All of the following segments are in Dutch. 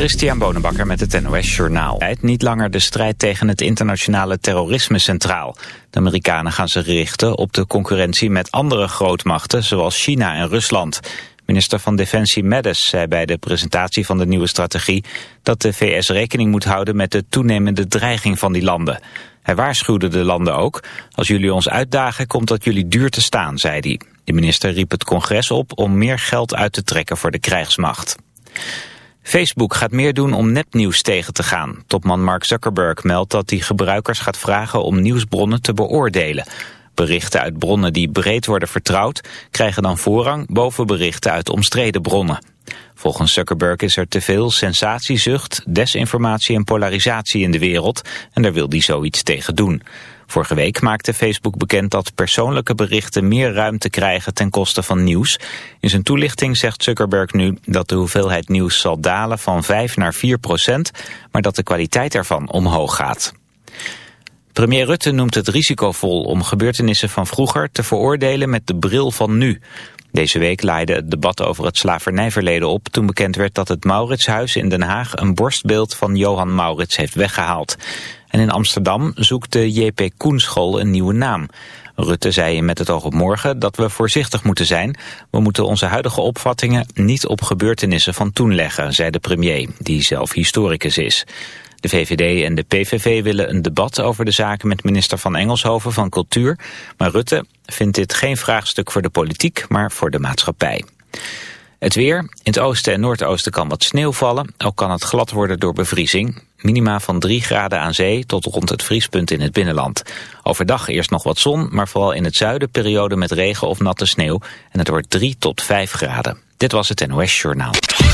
Christian Bonenbakker met het NOS Journaal. Niet langer de strijd tegen het internationale terrorisme centraal. De Amerikanen gaan zich richten op de concurrentie met andere grootmachten... zoals China en Rusland. Minister van Defensie Mattis zei bij de presentatie van de nieuwe strategie... dat de VS rekening moet houden met de toenemende dreiging van die landen. Hij waarschuwde de landen ook... als jullie ons uitdagen, komt dat jullie duur te staan, zei hij. De minister riep het congres op om meer geld uit te trekken voor de krijgsmacht. Facebook gaat meer doen om nepnieuws tegen te gaan. Topman Mark Zuckerberg meldt dat hij gebruikers gaat vragen om nieuwsbronnen te beoordelen. Berichten uit bronnen die breed worden vertrouwd krijgen dan voorrang boven berichten uit omstreden bronnen. Volgens Zuckerberg is er te veel sensatiezucht, desinformatie en polarisatie in de wereld en daar wil hij zoiets tegen doen. Vorige week maakte Facebook bekend dat persoonlijke berichten meer ruimte krijgen ten koste van nieuws. In zijn toelichting zegt Zuckerberg nu dat de hoeveelheid nieuws zal dalen van 5 naar 4 procent, maar dat de kwaliteit ervan omhoog gaat. Premier Rutte noemt het risicovol om gebeurtenissen van vroeger te veroordelen met de bril van nu. Deze week laaide het debat over het slavernijverleden op toen bekend werd dat het Mauritshuis in Den Haag een borstbeeld van Johan Maurits heeft weggehaald. En in Amsterdam zoekt de JP Koenschool een nieuwe naam. Rutte zei met het oog op morgen dat we voorzichtig moeten zijn. We moeten onze huidige opvattingen niet op gebeurtenissen van toen leggen, zei de premier, die zelf historicus is. De VVD en de PVV willen een debat over de zaken met minister van Engelshoven van Cultuur. Maar Rutte vindt dit geen vraagstuk voor de politiek, maar voor de maatschappij. Het weer. In het oosten en noordoosten kan wat sneeuw vallen. Ook kan het glad worden door bevriezing. Minima van 3 graden aan zee tot rond het vriespunt in het binnenland. Overdag eerst nog wat zon, maar vooral in het zuiden periode met regen of natte sneeuw. En het wordt 3 tot 5 graden. Dit was het NOS Journaal.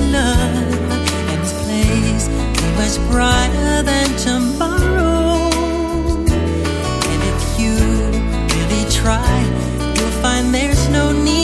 love days be much brighter than tomorrow. And if you really try, you'll find there's no need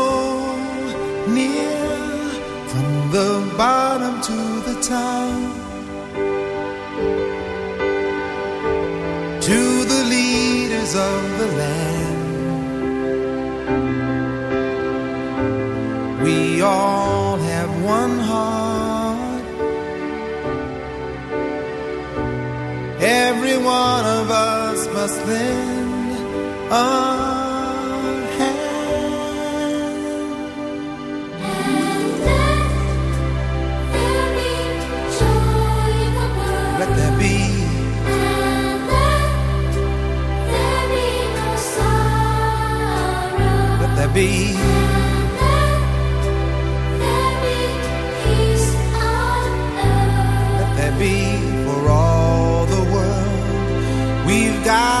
to the top. to the leaders of the land. We all have one heart. Every one of us must lend be Let there be for all the world. We've got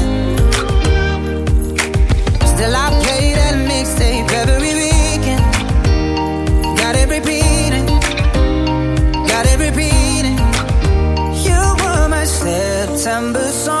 September song.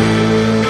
MUZIEK